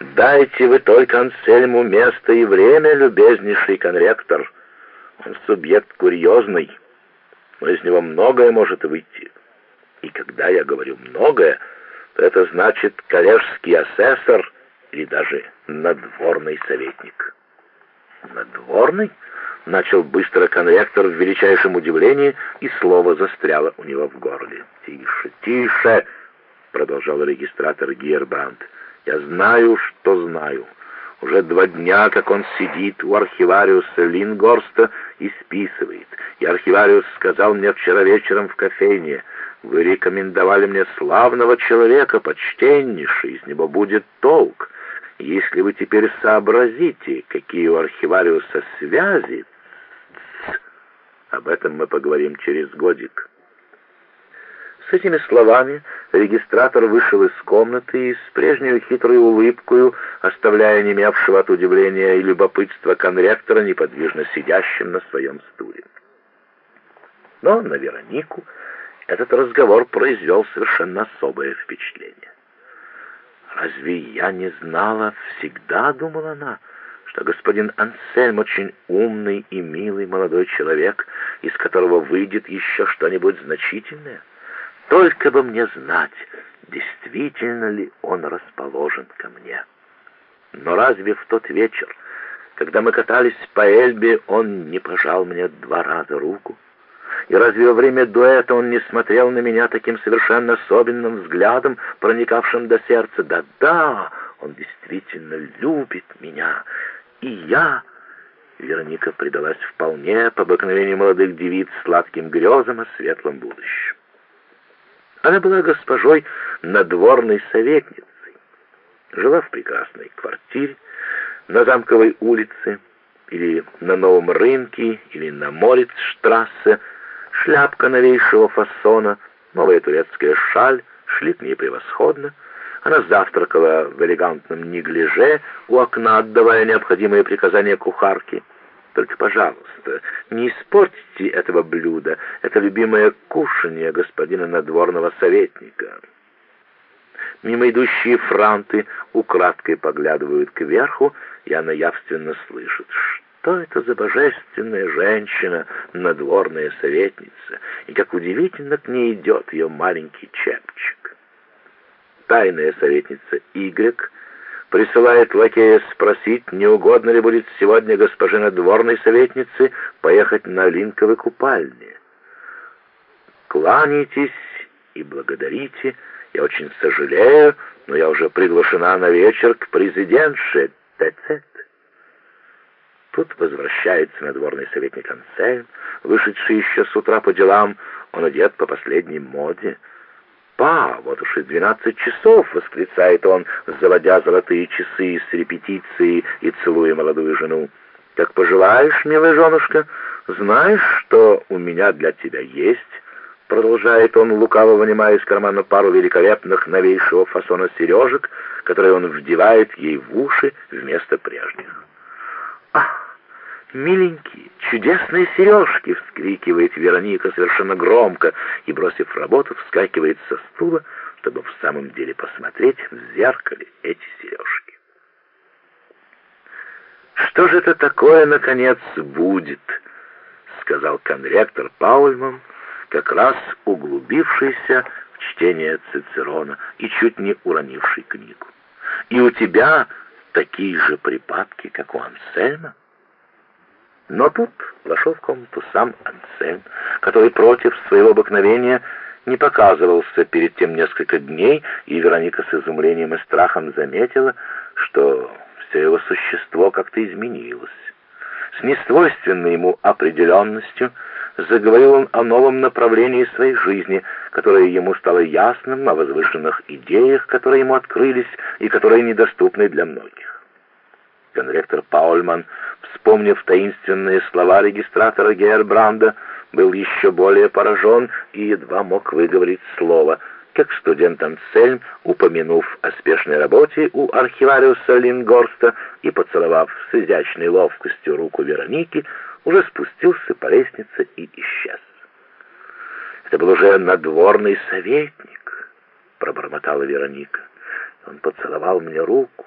Дайте вы только Ансельму место и время, любезнейший конректор. Он субъект курьезный, но из него многое может выйти. И когда я говорю «многое», то это значит коллежский асессор или даже надворный советник. Надворный? Начал быстро конректор в величайшем удивлении, и слово застряло у него в горле. «Тише, тише!» — продолжал регистратор Гейербрандт. «Я знаю, что знаю. Уже два дня, как он сидит у архивариуса Лингорста и списывает. И архивариус сказал мне вчера вечером в кофейне, «Вы рекомендовали мне славного человека, почтеннейший, из него будет толк. Если вы теперь сообразите, какие у архивариуса связи, об этом мы поговорим через годик». С этими словами регистратор вышел из комнаты и с прежней хитрой улыбкой, оставляя немевшего от удивления и любопытства конректора неподвижно сидящим на своем стуле. Но на Веронику этот разговор произвел совершенно особое впечатление. «Разве я не знала, всегда, — думала она, — что господин Ансельм очень умный и милый молодой человек, из которого выйдет еще что-нибудь значительное?» Только бы мне знать, действительно ли он расположен ко мне. Но разве в тот вечер, когда мы катались по Эльбе, он не пожал мне два раза руку? И разве во время дуэта он не смотрел на меня таким совершенно особенным взглядом, проникавшим до сердца? Да-да, он действительно любит меня. И я... Вероника предалась вполне по обыкновению молодых девиц сладким грезам о светлом будущем. Она была госпожой надворной советницей, жила в прекрасной квартире на Замковой улице, или на Новом рынке, или на Морицштрассе, шляпка новейшего фасона, новая турецкая шаль шли к ней превосходно. Она завтракала в элегантном неглиже у окна, отдавая необходимые приказания кухарке. Только, пожалуйста, не испортите этого блюда. Это любимое кушанье господина надворного советника. Мимо идущие франты украдкой поглядывают кверху, и она явственно слышит, что это за божественная женщина, надворная советница, и как удивительно к ней идет ее маленький чепчик. Тайная советница Игрек присылает лакея спросить, не угодно ли будет сегодня госпоже надворной советнице поехать на Линковы купальни. Кланяйтесь и благодарите. Я очень сожалею, но я уже приглашена на вечер к президентше ТЦ. Тут возвращается надворный советник Ансельм, вышедший еще с утра по делам. Он одет по последней моде. «Па, вот уж и двенадцать часов!» — восклицает он, заводя золотые часы с репетиции и целуя молодую жену. «Как пожелаешь, милая женушка, знаешь, что у меня для тебя есть?» Продолжает он, лукаво вынимая из кармана пару великолепных новейшего фасона сережек, которые он вдевает ей в уши вместо прежних. «Ах!» «Миленькие, чудесные сережки!» — вскрикивает Вероника совершенно громко и, бросив работу, вскакивает со стула, чтобы в самом деле посмотреть в зеркале эти сережки. «Что же это такое, наконец, будет?» — сказал конректор Паульман, как раз углубившийся в чтение Цицерона и чуть не уронивший книгу. «И у тебя такие же припадки, как у Ансельма?» Но тут вошел в комнату сам Ансельм, который против своего обыкновения не показывался перед тем несколько дней, и Вероника с изумлением и страхом заметила, что все его существо как-то изменилось. С несвойственной ему определенностью заговорил он о новом направлении своей жизни, которое ему стало ясным, о возвышенных идеях, которые ему открылись и которые недоступны для многих. Конректор Паульман вспомнив таинственные слова регистратора Гейербранда, был еще более поражен и едва мог выговорить слово, как студент Ансельм, упомянув о спешной работе у архивариуса Лингорста и поцеловав с изящной ловкостью руку Вероники, уже спустился по лестнице и исчез. «Это был уже надворный советник», — пробормотала Вероника. «Он поцеловал мне руку,